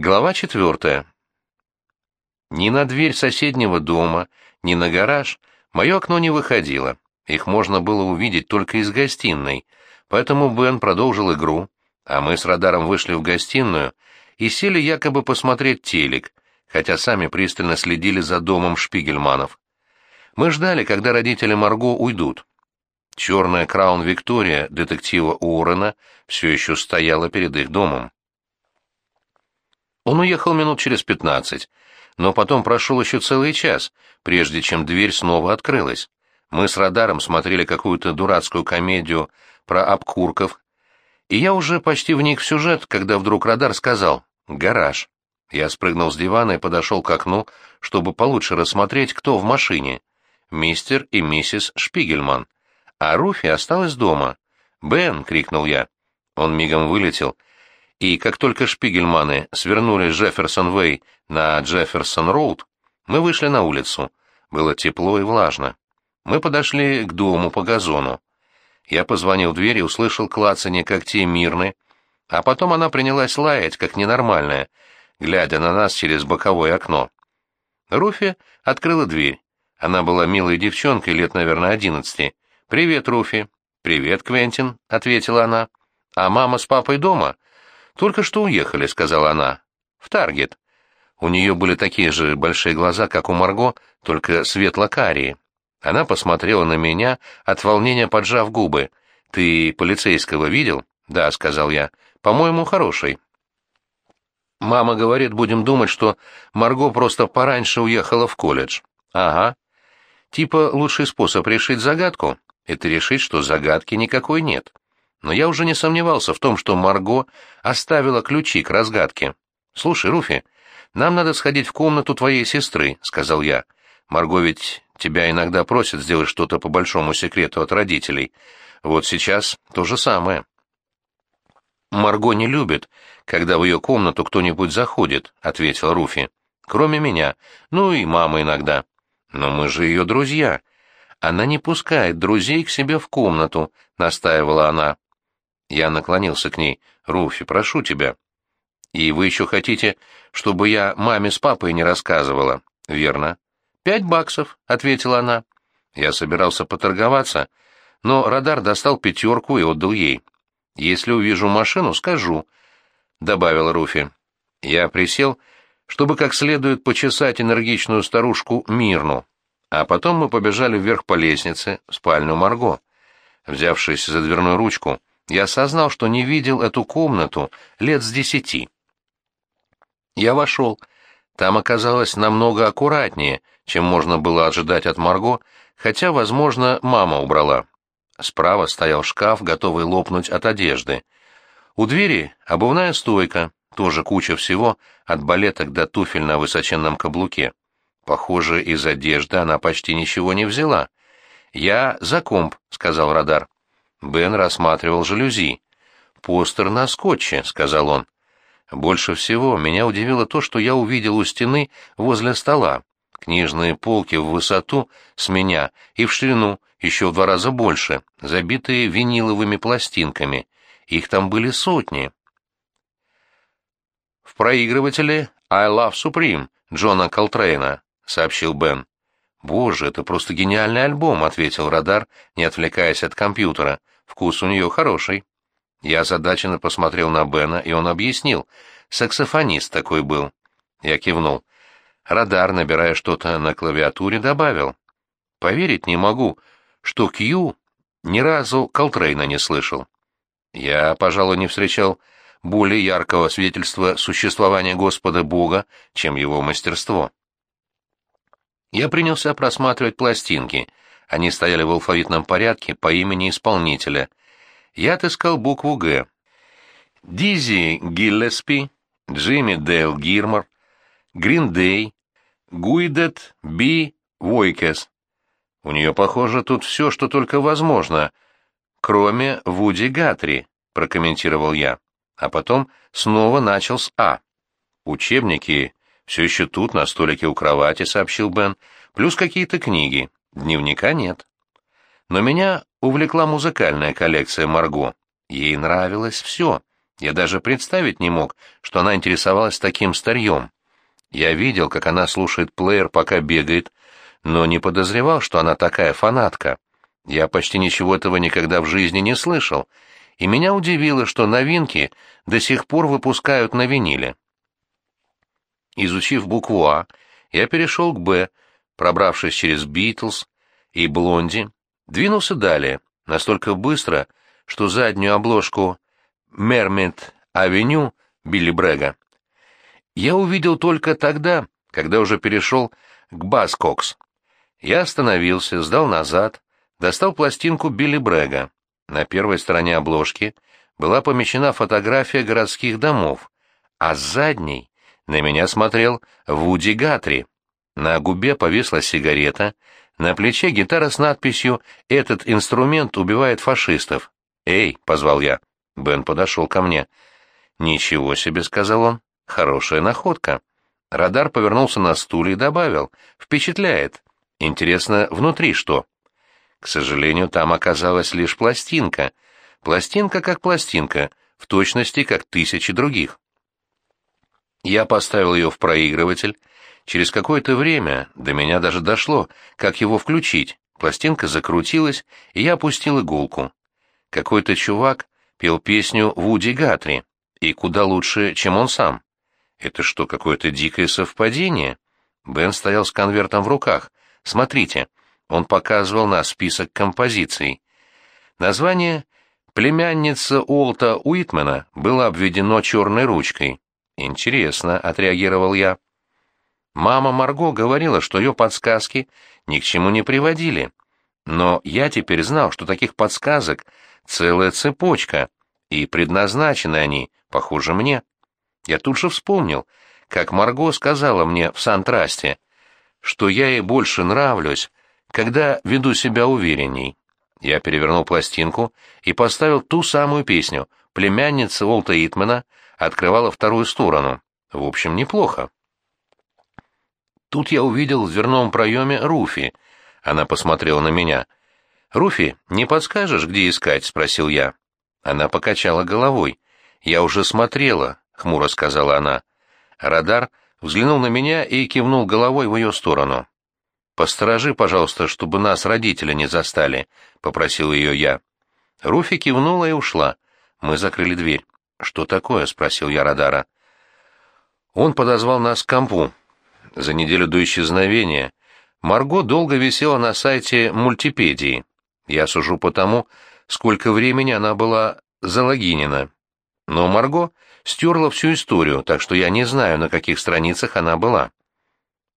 Глава четвертая. Ни на дверь соседнего дома, ни на гараж мое окно не выходило. Их можно было увидеть только из гостиной, поэтому Бен продолжил игру, а мы с радаром вышли в гостиную и сели якобы посмотреть телек, хотя сами пристально следили за домом Шпигельманов. Мы ждали, когда родители Марго уйдут. Черная Краун Виктория детектива Уоррена все еще стояла перед их домом. Он уехал минут через пятнадцать, но потом прошел еще целый час, прежде чем дверь снова открылась. Мы с радаром смотрели какую-то дурацкую комедию про обкурков, и я уже почти вник в сюжет, когда вдруг радар сказал «гараж». Я спрыгнул с дивана и подошел к окну, чтобы получше рассмотреть, кто в машине. Мистер и миссис Шпигельман. А Руфи осталась дома. «Бен!» — крикнул я. Он мигом вылетел — и как только Шпигельманы свернули Джефферсон-Вэй на Джефферсон-Роуд, мы вышли на улицу. Было тепло и влажно. Мы подошли к дому по газону. Я позвонил в дверь и услышал клацанье когтей Мирны, а потом она принялась лаять, как ненормальная, глядя на нас через боковое окно. Руфи открыла дверь. Она была милой девчонкой, лет, наверное, одиннадцати. «Привет, Руфи». «Привет, Квентин», — ответила она. «А мама с папой дома?» «Только что уехали», — сказала она. «В Таргет». У нее были такие же большие глаза, как у Марго, только светло-карие. Она посмотрела на меня, от волнения поджав губы. «Ты полицейского видел?» «Да», — сказал я. «По-моему, хороший». «Мама говорит, будем думать, что Марго просто пораньше уехала в колледж». «Ага». «Типа лучший способ решить загадку — это решить, что загадки никакой нет» но я уже не сомневался в том, что Марго оставила ключи к разгадке. «Слушай, Руфи, нам надо сходить в комнату твоей сестры», — сказал я. «Марго ведь тебя иногда просит сделать что-то по большому секрету от родителей. Вот сейчас то же самое». «Марго не любит, когда в ее комнату кто-нибудь заходит», — ответил Руфи. «Кроме меня. Ну и мама иногда. Но мы же ее друзья. Она не пускает друзей к себе в комнату», — настаивала она. Я наклонился к ней. «Руфи, прошу тебя». «И вы еще хотите, чтобы я маме с папой не рассказывала?» «Верно». «Пять баксов», — ответила она. Я собирался поторговаться, но радар достал пятерку и отдал ей. «Если увижу машину, скажу», — добавила Руфи. Я присел, чтобы как следует почесать энергичную старушку Мирну, а потом мы побежали вверх по лестнице в спальню Марго. Взявшись за дверную ручку, я осознал, что не видел эту комнату лет с десяти. Я вошел. Там оказалось намного аккуратнее, чем можно было ожидать от Марго, хотя, возможно, мама убрала. Справа стоял шкаф, готовый лопнуть от одежды. У двери обувная стойка, тоже куча всего, от балеток до туфель на высоченном каблуке. Похоже, из одежды она почти ничего не взяла. «Я за комп», — сказал радар. Бен рассматривал жалюзи. «Постер на скотче», — сказал он. «Больше всего меня удивило то, что я увидел у стены возле стола. Книжные полки в высоту с меня и в ширину еще в два раза больше, забитые виниловыми пластинками. Их там были сотни». «В проигрывателе «I Love Supreme» Джона Колтрейна», — сообщил Бен. «Боже, это просто гениальный альбом», — ответил Радар, не отвлекаясь от компьютера. «Вкус у нее хороший». Я озадаченно посмотрел на Бена, и он объяснил. Саксофонист такой был. Я кивнул. Радар, набирая что-то на клавиатуре, добавил. «Поверить не могу, что Кью ни разу Колтрейна не слышал. Я, пожалуй, не встречал более яркого свидетельства существования Господа Бога, чем его мастерство». Я принялся просматривать пластинки. Они стояли в алфавитном порядке по имени исполнителя. Я отыскал букву «Г». Дизи Гиллеспи, Джимми Дейл Гирмор, Грин Дэй, Гуидет Би Войкес. У нее, похоже, тут все, что только возможно, кроме Вуди Гатри, прокомментировал я. А потом снова начал с А. Учебники «Все еще тут, на столике у кровати», — сообщил Бен. «Плюс какие-то книги. Дневника нет». Но меня увлекла музыкальная коллекция Марго. Ей нравилось все. Я даже представить не мог, что она интересовалась таким старьем. Я видел, как она слушает плеер, пока бегает, но не подозревал, что она такая фанатка. Я почти ничего этого никогда в жизни не слышал, и меня удивило, что новинки до сих пор выпускают на виниле. Изучив букву «А», я перешел к «Б», пробравшись через «Битлз» и «Блонди», двинулся далее, настолько быстро, что заднюю обложку «Mermaid Avenue» Билли Брэгга я увидел только тогда, когда уже перешел к Buzzcocks. Я остановился, сдал назад, достал пластинку Билли Брэгга. На первой стороне обложки была помещена фотография городских домов, а с задней на меня смотрел Вуди Гатри. На губе повисла сигарета, на плече гитара с надписью «Этот инструмент убивает фашистов». «Эй!» — позвал я. Бен подошел ко мне. «Ничего себе!» — сказал он. «Хорошая находка». Радар повернулся на стуле и добавил. «Впечатляет. Интересно, внутри что?» К сожалению, там оказалась лишь пластинка. Пластинка как пластинка, в точности как тысячи других. Я поставил ее в проигрыватель. Через какое-то время до меня даже дошло, как его включить. Пластинка закрутилась, и я опустил иголку. Какой-то чувак пел песню Вуди Гатри, и куда лучше, чем он сам. Это что, какое-то дикое совпадение? Бен стоял с конвертом в руках. Смотрите, он показывал на список композиций. Название «Племянница Уолта Уитмена» было обведено черной ручкой. «Интересно», — отреагировал я. Мама Марго говорила, что ее подсказки ни к чему не приводили. Но я теперь знал, что таких подсказок целая цепочка, и предназначены они, похоже, мне. Я тут же вспомнил, как Марго сказала мне в Сантрасте, что я ей больше нравлюсь, когда веду себя уверенней. Я перевернул пластинку и поставил ту самую песню. Племянница Уолта Итмена открывала вторую сторону. В общем, неплохо. Тут я увидел в дверном проеме Руфи. Она посмотрела на меня. «Руфи, не подскажешь, где искать?» — спросил я. Она покачала головой. «Я уже смотрела», — хмуро сказала она. Радар взглянул на меня и кивнул головой в ее сторону. «Посторожи, пожалуйста, чтобы нас родители не застали», — попросил ее я. Руфи кивнула и ушла. Мы закрыли дверь. «Что такое?» — спросил я Радара. Он подозвал нас к компу. За неделю до исчезновения Марго долго висела на сайте мультипедии. Я сужу по тому, сколько времени она была залогинена. Но Марго стерла всю историю, так что я не знаю, на каких страницах она была.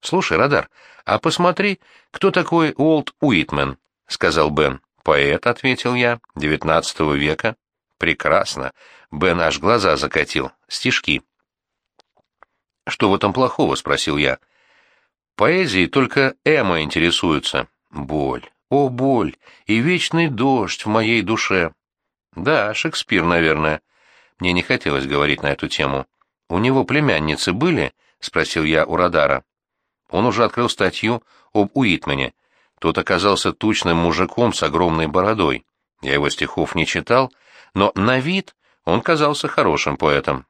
«Слушай, Радар, а посмотри, кто такой Уолт Уитмен», — сказал Бен. «Поэт», — ответил я, — «девятнадцатого века». «Прекрасно». Бен аж глаза закатил. «Стишки». «Что в этом плохого?» — спросил я. «Поэзией только Эмма интересуется». «Боль, о боль, и вечный дождь в моей душе». «Да, Шекспир, наверное». Мне не хотелось говорить на эту тему. «У него племянницы были?» — спросил я у Радара. Он уже открыл статью об Уитмене. Тот оказался тучным мужиком с огромной бородой. Я его стихов не читал, но на вид он казался хорошим поэтом.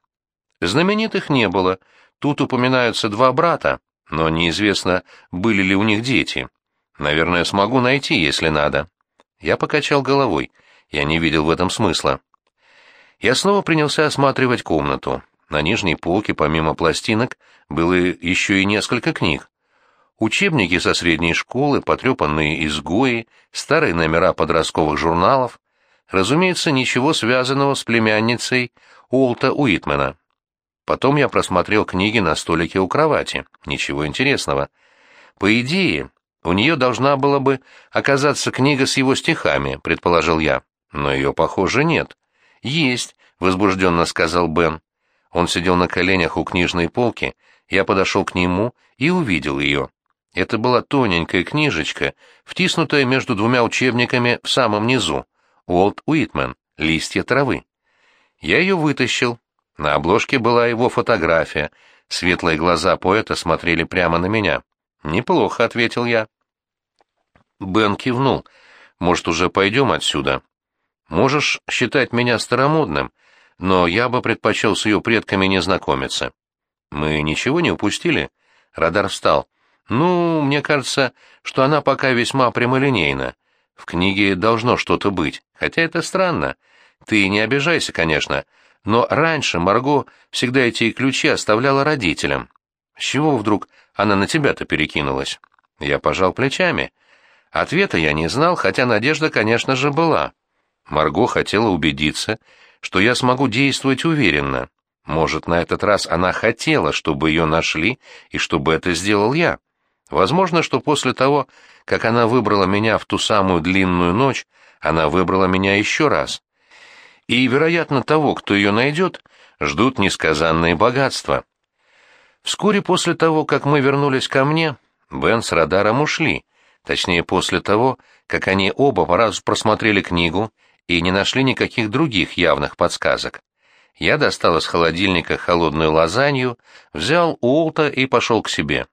Знаменитых не было. Тут упоминаются два брата, но неизвестно, были ли у них дети. Наверное, смогу найти, если надо. Я покачал головой. Я не видел в этом смысла. Я снова принялся осматривать комнату. На нижней полке, помимо пластинок, было еще и несколько книг. Учебники со средней школы, потрепанные изгои, старые номера подростковых журналов. Разумеется, ничего связанного с племянницей Уолта Уитмена. Потом я просмотрел книги на столике у кровати. Ничего интересного. По идее, у нее должна была бы оказаться книга с его стихами, предположил я. Но ее, похоже, нет. «Есть», — возбужденно сказал Бен. Он сидел на коленях у книжной полки, я подошел к нему и увидел ее. Это была тоненькая книжечка, втиснутая между двумя учебниками в самом низу. Уолт Уитмен «Листья травы». Я ее вытащил. На обложке была его фотография. Светлые глаза поэта смотрели прямо на меня. «Неплохо», — ответил я. Бен кивнул. «Может, уже пойдем отсюда?» «Можешь считать меня старомодным, но я бы предпочел с ее предками не знакомиться. Мы ничего не упустили? Радар встал. Ну, мне кажется, что она пока весьма прямолинейна. В книге должно что-то быть, хотя это странно. Ты не обижайся, конечно, но раньше Марго всегда эти ключи оставляла родителям. С чего вдруг она на тебя-то перекинулась? Я пожал плечами. Ответа я не знал, хотя надежда, конечно же, была. Марго хотела убедиться, что я смогу действовать уверенно. Может, на этот раз она хотела, чтобы ее нашли, и чтобы это сделал я. Возможно, что после того, как она выбрала меня в ту самую длинную ночь, она выбрала меня еще раз. И, вероятно, того, кто ее найдет, ждут несказанные богатства. Вскоре после того, как мы вернулись ко мне, Бен с радаром ушли, точнее, после того, как они оба по разу просмотрели книгу и не нашли никаких других явных подсказок. Я достал из холодильника холодную лазанью, взял Уолта и пошел к себе.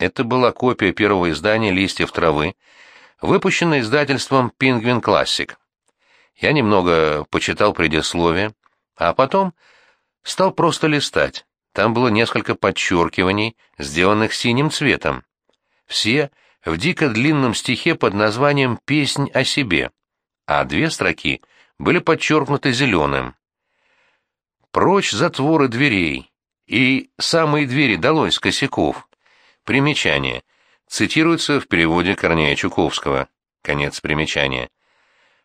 Это была копия первого издания «Листьев травы», выпущенная издательством «Пингвин Классик». Я немного почитал предисловие, а потом стал просто листать. Там было несколько подчеркиваний, сделанных синим цветом. Все в дико длинном стихе под названием «Песнь о себе», а две строки были подчеркнуты зеленым. «Прочь затворы дверей, и самые двери долой с косяков». Примечание. Цитируется в переводе Корнея Чуковского. Конец примечания.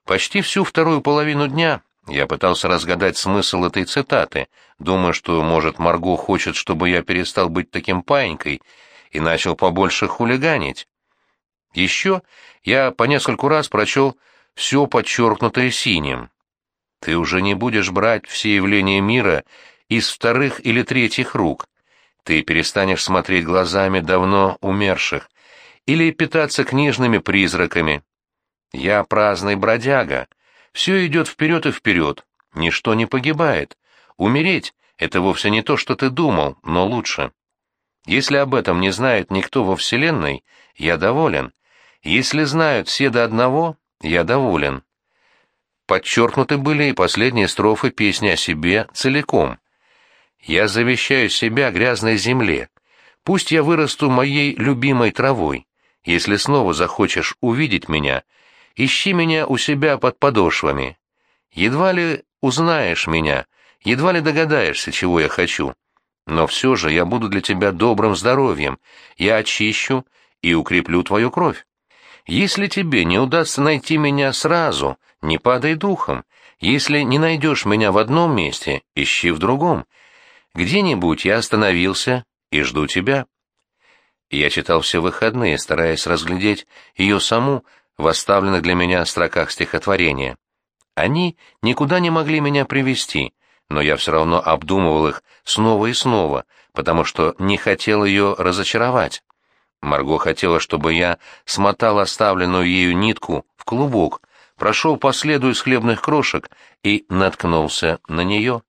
Почти всю вторую половину дня я пытался разгадать смысл этой цитаты, думая, что, может, Марго хочет, чтобы я перестал быть таким паинькой и начал побольше хулиганить. Еще я по нескольку раз прочел все подчеркнутое синим. Ты уже не будешь брать все явления мира из вторых или третьих рук. Ты перестанешь смотреть глазами давно умерших или питаться книжными призраками. Я праздный бродяга. Все идет вперед и вперед. Ничто не погибает. Умереть — это вовсе не то, что ты думал, но лучше. Если об этом не знает никто во Вселенной, я доволен. Если знают все до одного, я доволен. Подчеркнуты были и последние строфы песни о себе целиком. Я завещаю себя грязной земле. Пусть я вырасту моей любимой травой. Если снова захочешь увидеть меня, ищи меня у себя под подошвами. Едва ли узнаешь меня, едва ли догадаешься, чего я хочу. Но все же я буду для тебя добрым здоровьем, я очищу и укреплю твою кровь. Если тебе не удастся найти меня сразу, не падай духом. Если не найдешь меня в одном месте, ищи в другом. Где-нибудь я остановился и жду тебя. Я читал все выходные, стараясь разглядеть ее саму в оставленных для меня строках стихотворения. Они никуда не могли меня привести, но я все равно обдумывал их снова и снова, потому что не хотел ее разочаровать. Марго хотела, чтобы я смотал оставленную ею нитку в клубок, прошел по следу из хлебных крошек и наткнулся на нее.